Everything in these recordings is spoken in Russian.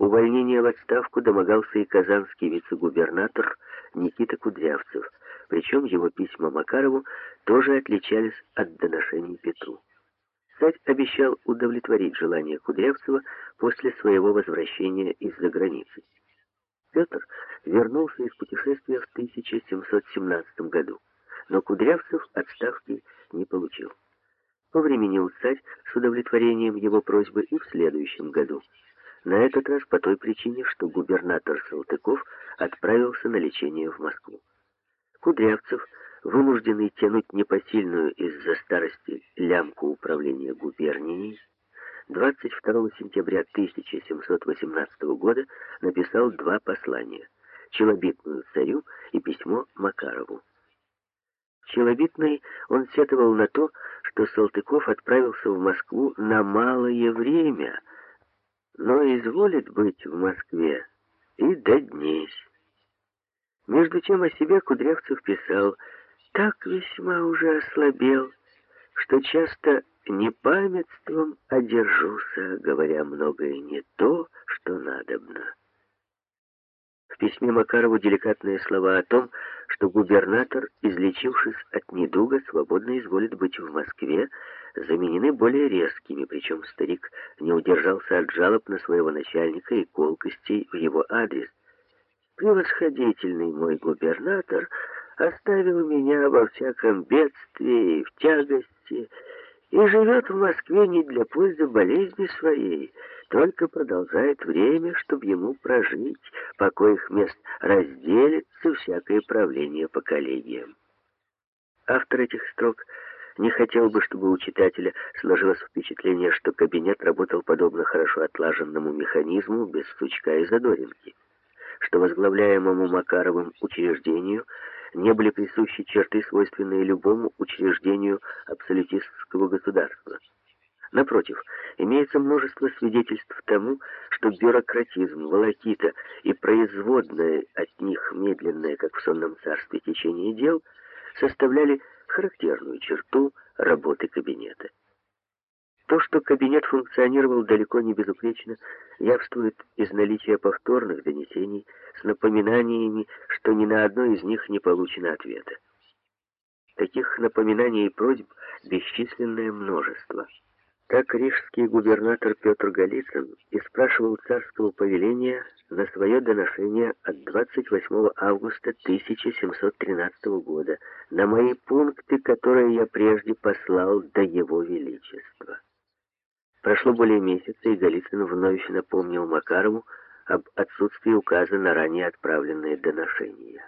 Увольнение в отставку домогался и казанский вице-губернатор Никита Кудрявцев, причем его письма Макарову тоже отличались от доношений Петру. Царь обещал удовлетворить желание Кудрявцева после своего возвращения из-за границы. Петр вернулся из путешествия в 1717 году, но Кудрявцев отставки не получил. Повременил царь с удовлетворением его просьбы и в следующем году. На этот раз по той причине, что губернатор Салтыков отправился на лечение в Москву. Кудрявцев, вынужденный тянуть непосильную из-за старости лямку управления губернией, 22 сентября 1718 года написал два послания – Челобитную царю и письмо Макарову. Челобитный он сетовал на то, что Салтыков отправился в Москву на малое время – но изволит быть в Москве и до днесь. Между тем о себе Кудрявцев писал, так весьма уже ослабел, что часто непамятством одержуся, говоря многое не то, что надобно. В письме Макарову деликатные слова о том, что губернатор, излечившись от недуга, свободно изволит быть в Москве, заменены более резкими, причем старик не удержался от жалоб на своего начальника и колкостей в его адрес. «Превосходительный мой губернатор оставил меня во всяком бедствии и в тягости, и живет в Москве не для пользы болезни своей, только продолжает время, чтобы ему прожить, пока их мест разделится всякое правление по коллегиям. Автор этих строк не хотел бы, чтобы у читателя сложилось впечатление, что кабинет работал подобно хорошо отлаженному механизму, без сучка и задоринки, что возглавляемому Макаровым учреждению не были присущи черты, свойственные любому учреждению абсолютистского государства. Напротив, имеется множество свидетельств тому, что бюрократизм, волокита и производное от них медленное, как в сонном царстве, течение дел составляли характерную черту работы кабинета. То, что кабинет функционировал далеко не безупречно, явствует из наличия повторных донесений с напоминаниями, что ни на одно из них не получено ответа. Таких напоминаний и просьб бесчисленное множество. Так рижский губернатор Петр Голицын и спрашивал царского повеления на свое доношение от 28 августа 1713 года на мои пункты, которые я прежде послал до его величества. Прошло более месяца, и Голицын вновь напомнил Макарову об отсутствии указа на ранее отправленные доношения.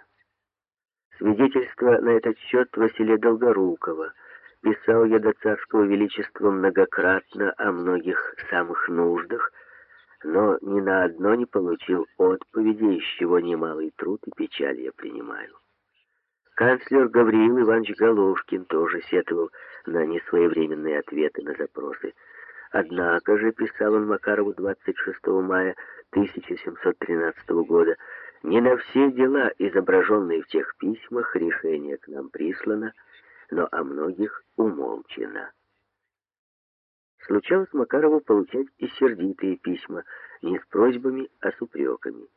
Свидетельство на этот счет Василия Долгорукова – Писал я до царского величества многократно о многих самых нуждах, но ни на одно не получил отповеди, из чего немалый труд и печаль я принимаю. Канцлер Гавриил Иванович Головкин тоже сетовал на несвоевременные ответы на запросы. Однако же, писал он Макарову 26 мая 1713 года, не на все дела, изображенные в тех письмах, решение к нам прислано, но о многих умолчено. Случалось Макарову получать и сердитые письма, не с просьбами, а с упреками.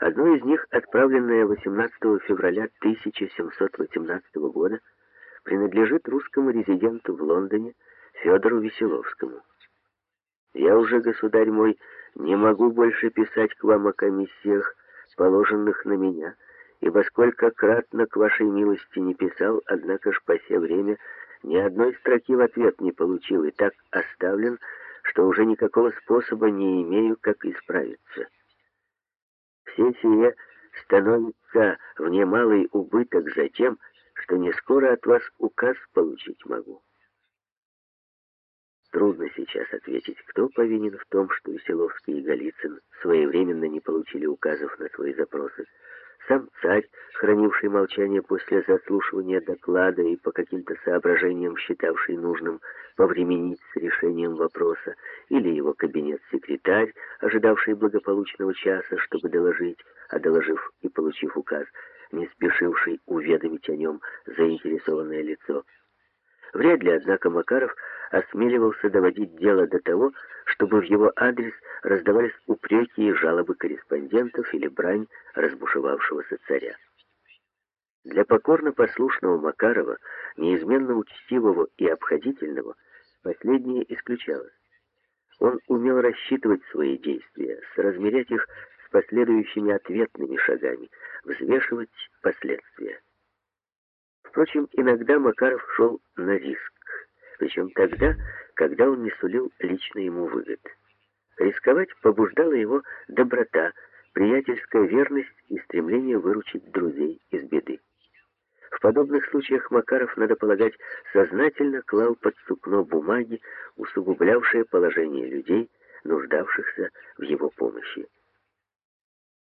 Одно из них, отправленное 18 февраля 1718 года, принадлежит русскому резиденту в Лондоне Федору Веселовскому. «Я уже, государь мой, не могу больше писать к вам о комиссиях, положенных на меня, ибо сколько кратно к вашей милости не писал, однако ж по все время ни одной строки в ответ не получил и так оставлен, что уже никакого способа не имею, как исправиться. Все сие становится в немалый убыток за тем, что не скоро от вас указ получить могу. Трудно сейчас ответить, кто повинен в том, что Веселовский и Голицын своевременно не получили указов на свои запросы, сам царь, хранивший молчание после заслушивания доклада и по каким-то соображениям считавший нужным повременить с решением вопроса, или его кабинет-секретарь, ожидавший благополучного часа, чтобы доложить, а доложив и получив указ, не спешивший уведомить о нем заинтересованное лицо. Вряд ли, однако, Макаров осмеливался доводить дело до того, чтобы в его адрес раздавались упреки и жалобы корреспондентов или брань разбушевавшегося царя. Для покорно послушного Макарова, неизменно учтивого и обходительного, последнее исключалось. Он умел рассчитывать свои действия, соразмерять их с последующими ответными шагами, взвешивать последствия. Впрочем, иногда Макаров шел на риск, причем тогда, когда он не сулил лично ему выгод. Рисковать побуждала его доброта, приятельская верность и стремление выручить друзей из беды. В подобных случаях Макаров, надо полагать, сознательно клал под сукно бумаги, усугублявшие положение людей, нуждавшихся в его помощи.